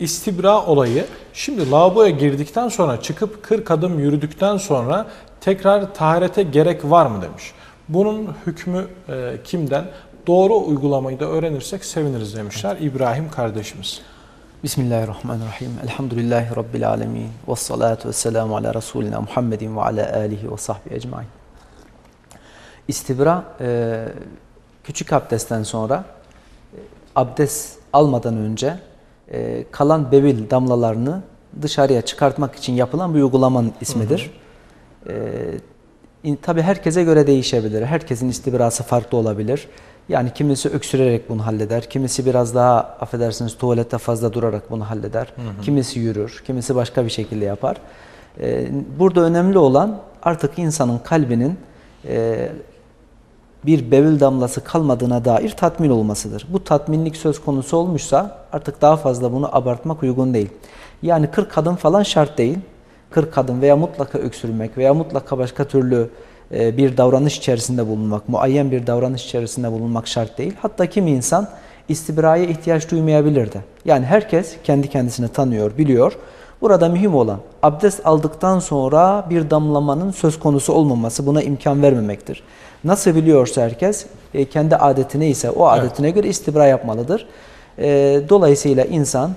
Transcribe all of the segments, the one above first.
istibra olayı şimdi lavaboya girdikten sonra çıkıp 40 adım yürüdükten sonra tekrar taharete gerek var mı demiş. Bunun hükmü e, kimden? Doğru uygulamayı da öğrenirsek seviniriz demişler İbrahim kardeşimiz. Bismillahirrahmanirrahim. Elhamdülillahi Rabbil alemin. Ve salatu ve ala Resulina Muhammedin ve ala alihi ve sahbihi ecmain. İstibra e, küçük abdestten sonra e, abdest almadan önce e, kalan bevil damlalarını dışarıya çıkartmak için yapılan bir uygulamanın ismidir. Hı hı. E, Tabi herkese göre değişebilir. Herkesin istibrası farklı olabilir. Yani kimisi öksürerek bunu halleder. Kimisi biraz daha affedersiniz tuvalette fazla durarak bunu halleder. Hı hı. Kimisi yürür. Kimisi başka bir şekilde yapar. Ee, burada önemli olan artık insanın kalbinin e, bir bevül damlası kalmadığına dair tatmin olmasıdır. Bu tatminlik söz konusu olmuşsa artık daha fazla bunu abartmak uygun değil. Yani 40 kadın falan şart değil. 40 kadın veya mutlaka öksürmek veya mutlaka başka türlü e, bir davranış içerisinde bulunmak, muayyen bir davranış içerisinde bulunmak şart değil. Hatta kimi insan istibraya ihtiyaç duymayabilir de. Yani herkes kendi kendisini tanıyor, biliyor. Burada mühim olan abdest aldıktan sonra bir damlamanın söz konusu olmaması buna imkan vermemektir. Nasıl biliyorsa herkes e, kendi adeti neyse o adetine evet. göre istibra yapmalıdır. E, dolayısıyla insan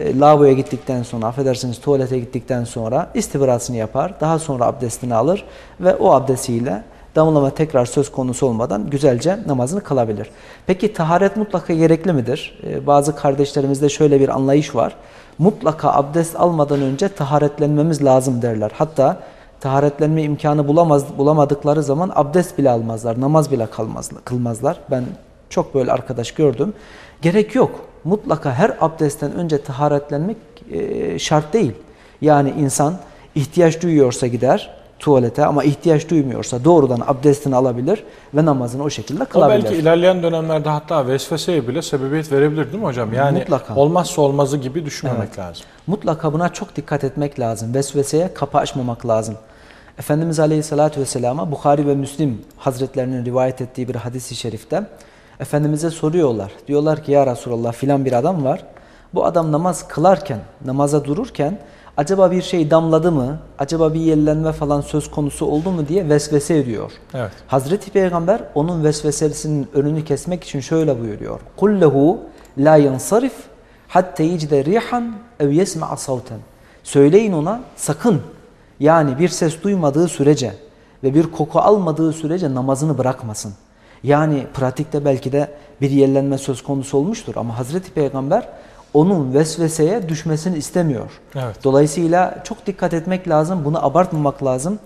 e, lavaboya gittikten sonra, affedersiniz tuvalete gittikten sonra istibrasını yapar. Daha sonra abdestini alır ve o abdestiyle damlama tekrar söz konusu olmadan güzelce namazını kılabilir. Peki taharet mutlaka gerekli midir? E, bazı kardeşlerimizde şöyle bir anlayış var. Mutlaka abdest almadan önce taharetlenmemiz lazım derler. Hatta taharetlenme imkanı bulamaz, bulamadıkları zaman abdest bile almazlar, namaz bile kalmazlar, kılmazlar. Ben çok böyle arkadaş gördüm. Gerek yok mutlaka her abdestten önce taharetlenmek e, şart değil. Yani insan ihtiyaç duyuyorsa gider tuvalete ama ihtiyaç duymuyorsa doğrudan abdestini alabilir ve namazını o şekilde kılabilir. O belki ilerleyen dönemlerde hatta vesveseye bile sebebiyet verebilir değil mi hocam? Yani Mutlaka. olmazsa olmazı gibi düşünmemek evet. lazım. Mutlaka buna çok dikkat etmek lazım. Vesveseye kapı açmamak lazım. Efendimiz Aleyhisselatü Vesselam'a Bukhari ve Müslim Hazretlerinin rivayet ettiği bir hadisi şerifte Efendimiz'e soruyorlar. Diyorlar ki ya Resulallah filan bir adam var. Bu adam namaz kılarken, namaza dururken acaba bir şey damladı mı? Acaba bir yellenme falan söz konusu oldu mu diye vesvese ediyor. Evet. Hazreti Peygamber onun vesvesesinin önünü kesmek için şöyle buyuruyor. Kullehu la yansarif hatta yecde rihan ev yesma'a savten. Söyleyin ona sakın yani bir ses duymadığı sürece ve bir koku almadığı sürece namazını bırakmasın. Yani pratikte belki de bir yerlenme söz konusu olmuştur ama Hazreti Peygamber onun vesveseye düşmesini istemiyor. Evet. Dolayısıyla çok dikkat etmek lazım, bunu abartmamak lazım.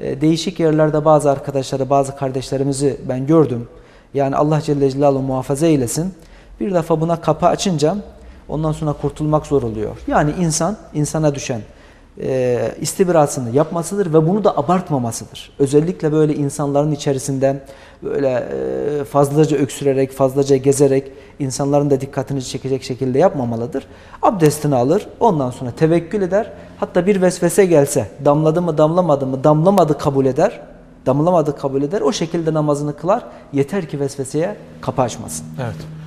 Ee, değişik yerlerde bazı arkadaşları, bazı kardeşlerimizi ben gördüm. Yani Allah Celle Celaluhu muhafaza eylesin. Bir defa buna kapı açınca ondan sonra kurtulmak zor oluyor. Yani insan, insana düşen e, istibirasını yapmasıdır ve bunu da abartmamasıdır. Özellikle böyle insanların içerisinde böyle e, fazlaca öksürerek, fazlaca gezerek insanların da dikkatini çekecek şekilde yapmamalıdır. Abdestini alır, ondan sonra tevekkül eder. Hatta bir vesvese gelse damladı mı damlamadı mı damlamadı kabul eder. Damlamadı kabul eder. O şekilde namazını kılar. Yeter ki vesveseye kapı açmasın. Evet.